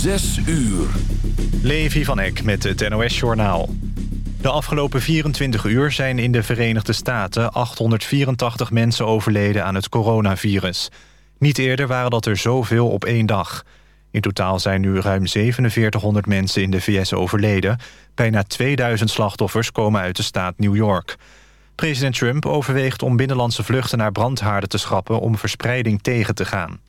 Zes uur. Levi van Eck met het NOS-journaal. De afgelopen 24 uur zijn in de Verenigde Staten... 884 mensen overleden aan het coronavirus. Niet eerder waren dat er zoveel op één dag. In totaal zijn nu ruim 4700 mensen in de VS overleden. Bijna 2000 slachtoffers komen uit de staat New York. President Trump overweegt om binnenlandse vluchten naar brandhaarden te schrappen... om verspreiding tegen te gaan.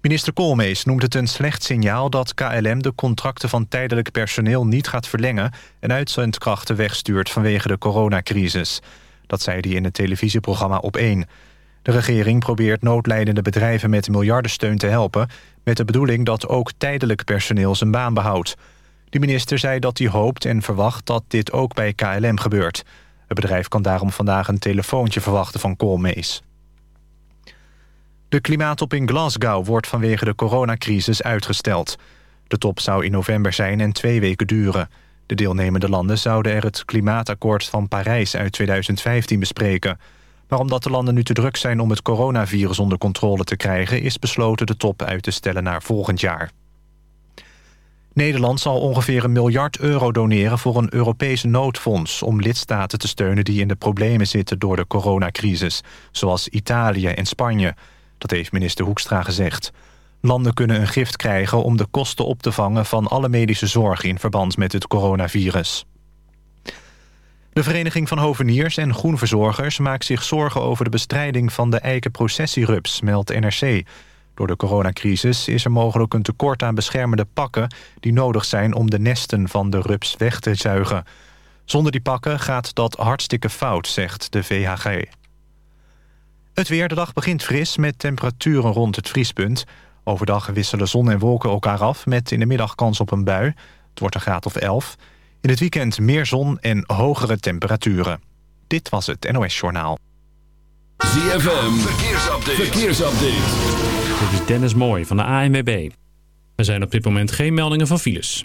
Minister Koolmees noemt het een slecht signaal dat KLM de contracten van tijdelijk personeel niet gaat verlengen en uitzendkrachten wegstuurt vanwege de coronacrisis. Dat zei hij in het televisieprogramma Op 1. De regering probeert noodlijdende bedrijven met miljardensteun te helpen... met de bedoeling dat ook tijdelijk personeel zijn baan behoudt. De minister zei dat hij hoopt en verwacht dat dit ook bij KLM gebeurt. Het bedrijf kan daarom vandaag een telefoontje verwachten van Koolmees. De klimaattop in Glasgow wordt vanwege de coronacrisis uitgesteld. De top zou in november zijn en twee weken duren. De deelnemende landen zouden er het klimaatakkoord van Parijs uit 2015 bespreken. Maar omdat de landen nu te druk zijn om het coronavirus onder controle te krijgen... is besloten de top uit te stellen naar volgend jaar. Nederland zal ongeveer een miljard euro doneren voor een Europese noodfonds... om lidstaten te steunen die in de problemen zitten door de coronacrisis... zoals Italië en Spanje... Dat heeft minister Hoekstra gezegd. Landen kunnen een gift krijgen om de kosten op te vangen... van alle medische zorg in verband met het coronavirus. De Vereniging van Hoveniers en Groenverzorgers maakt zich zorgen over de bestrijding van de eikenprocessierups, meldt NRC. Door de coronacrisis is er mogelijk een tekort aan beschermende pakken die nodig zijn om de nesten van de rups weg te zuigen. Zonder die pakken gaat dat hartstikke fout, zegt de VHG. Het weer, de dag begint fris met temperaturen rond het vriespunt. Overdag wisselen zon en wolken elkaar af met in de middag kans op een bui. Het wordt een graad of 11. In het weekend meer zon en hogere temperaturen. Dit was het NOS Journaal. ZFM, verkeersupdate. verkeersupdate. Dit is Dennis Mooi van de ANWB. Er zijn op dit moment geen meldingen van files.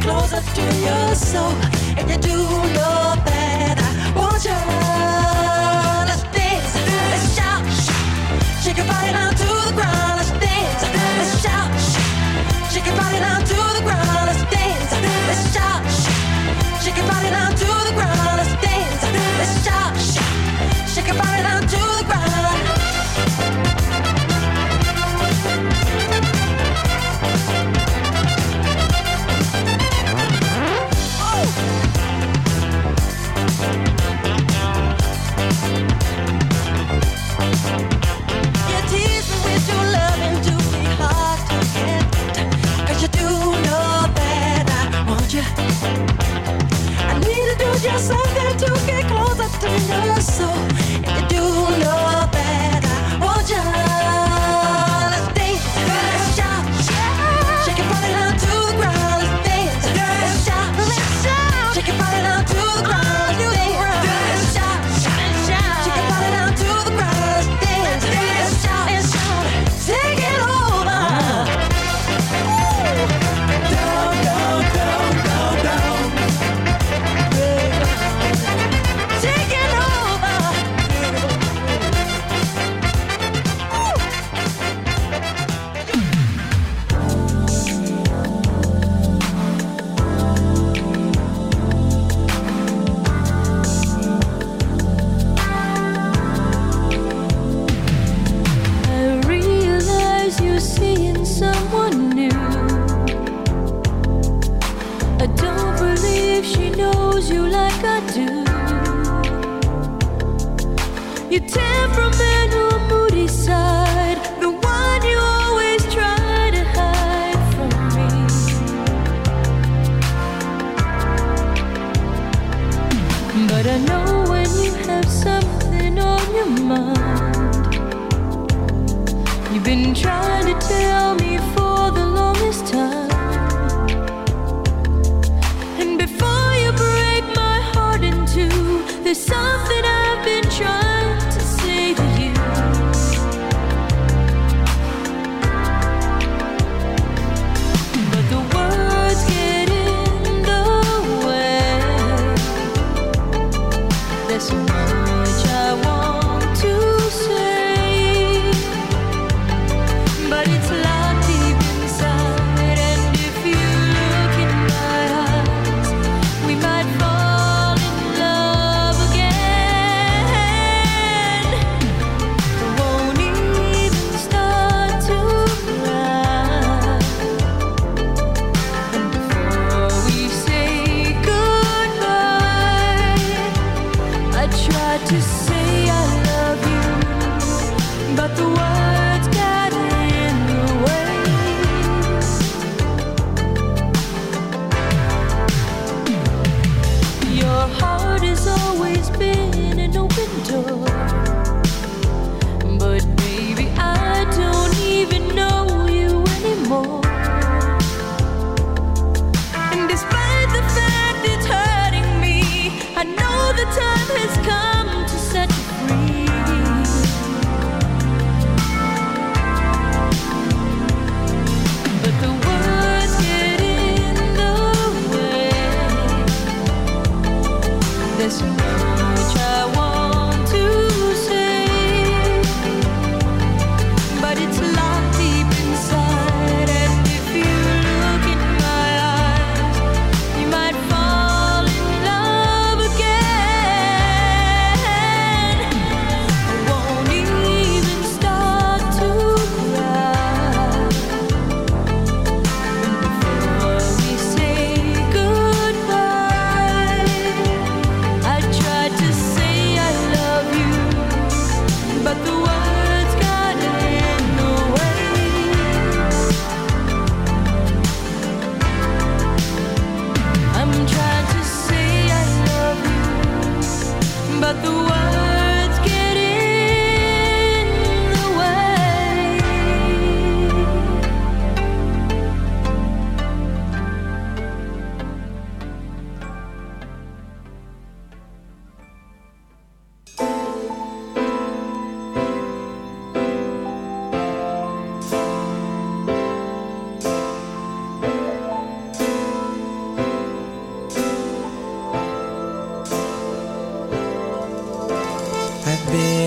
closer to your soul. And you do your best. I want you Let's dance, let's shout, shake your body down to the ground. Let's dance, let's shout, shake your body down to the ground. Let's dance, let's shout, shake your body down to the ground. Let's dance, let's shout, shake your body down to the ground. away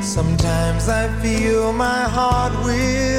Sometimes I feel my heart will.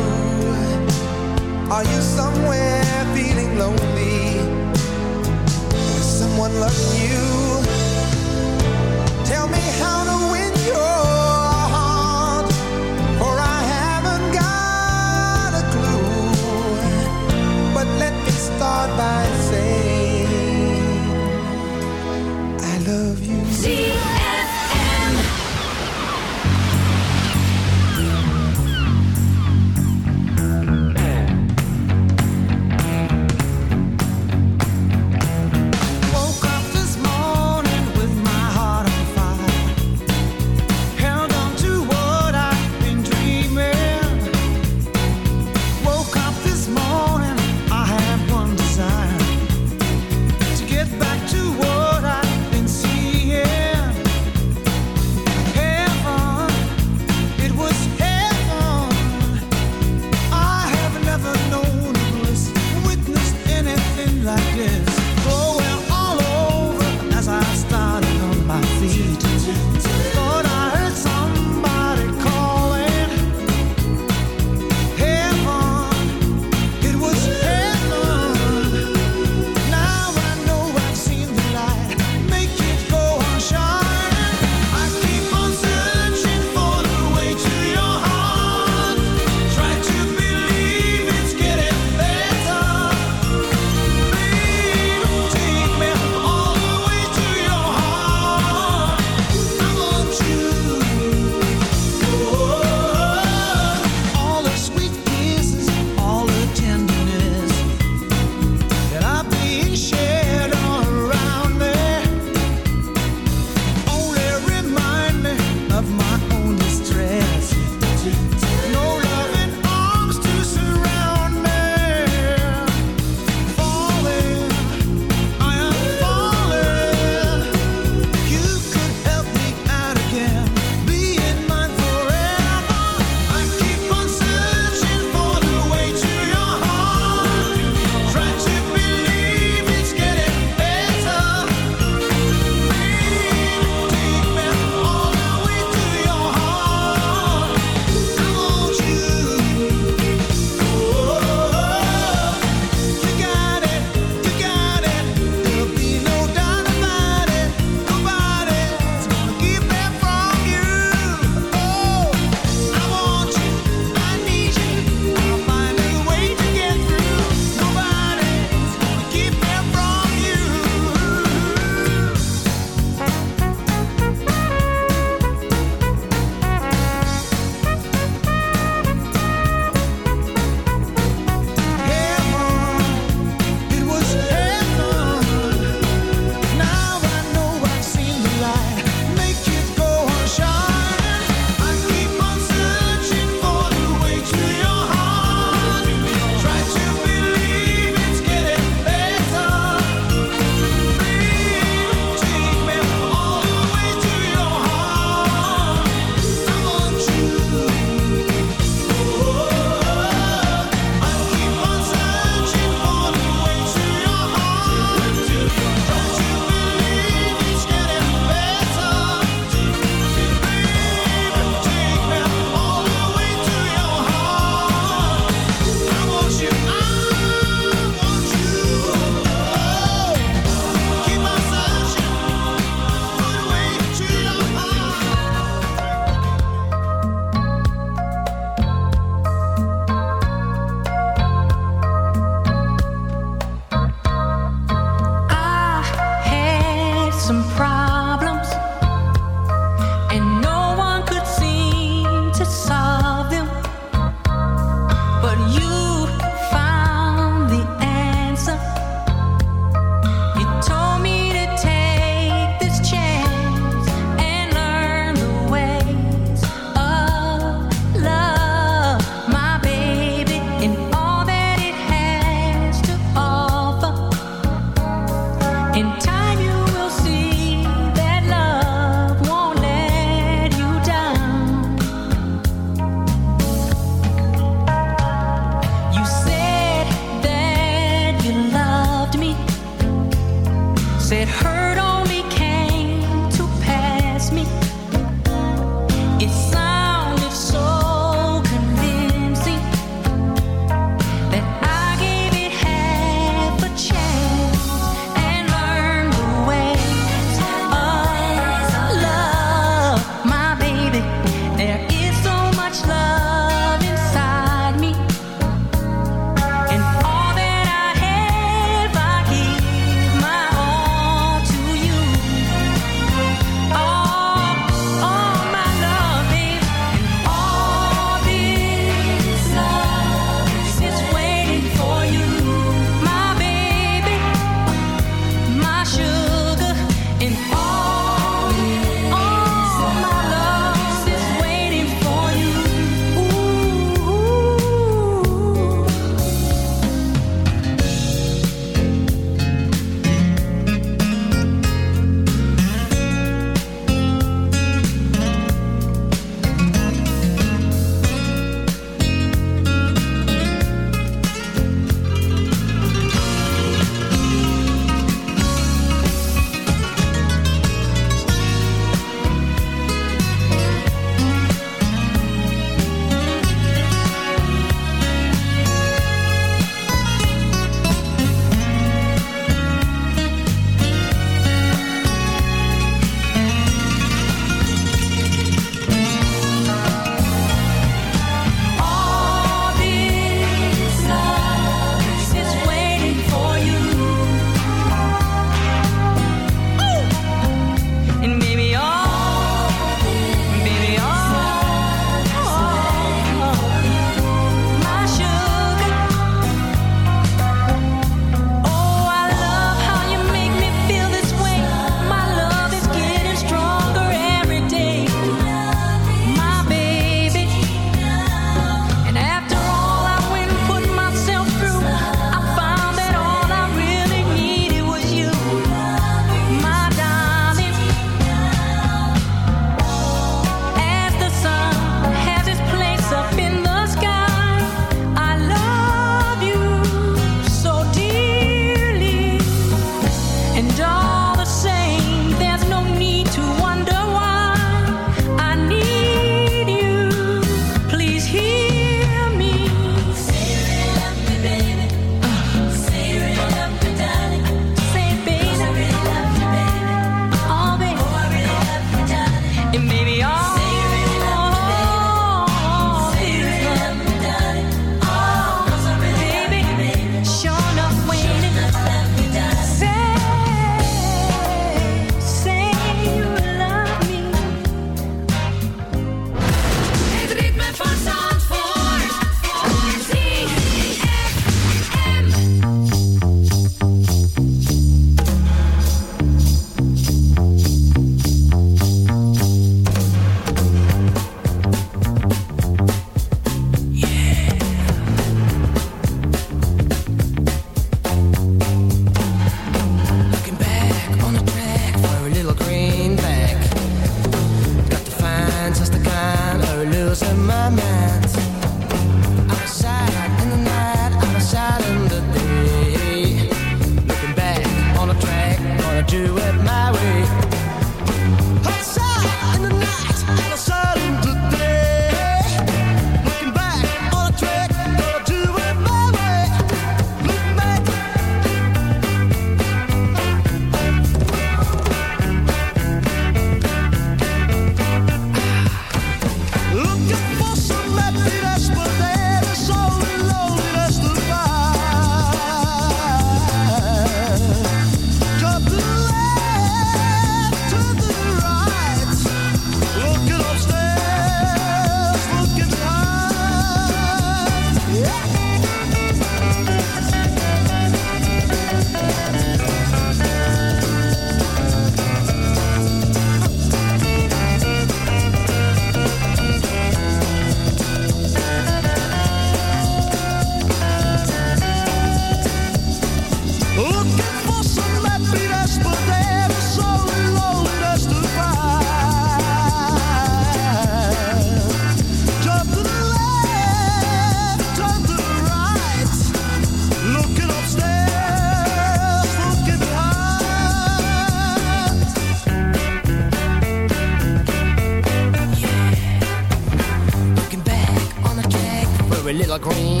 the green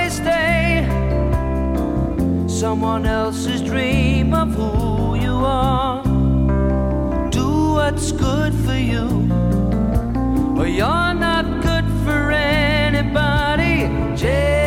someone else's dream of who you are. Do what's good for you, but you're not good for anybody. Just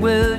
will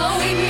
know we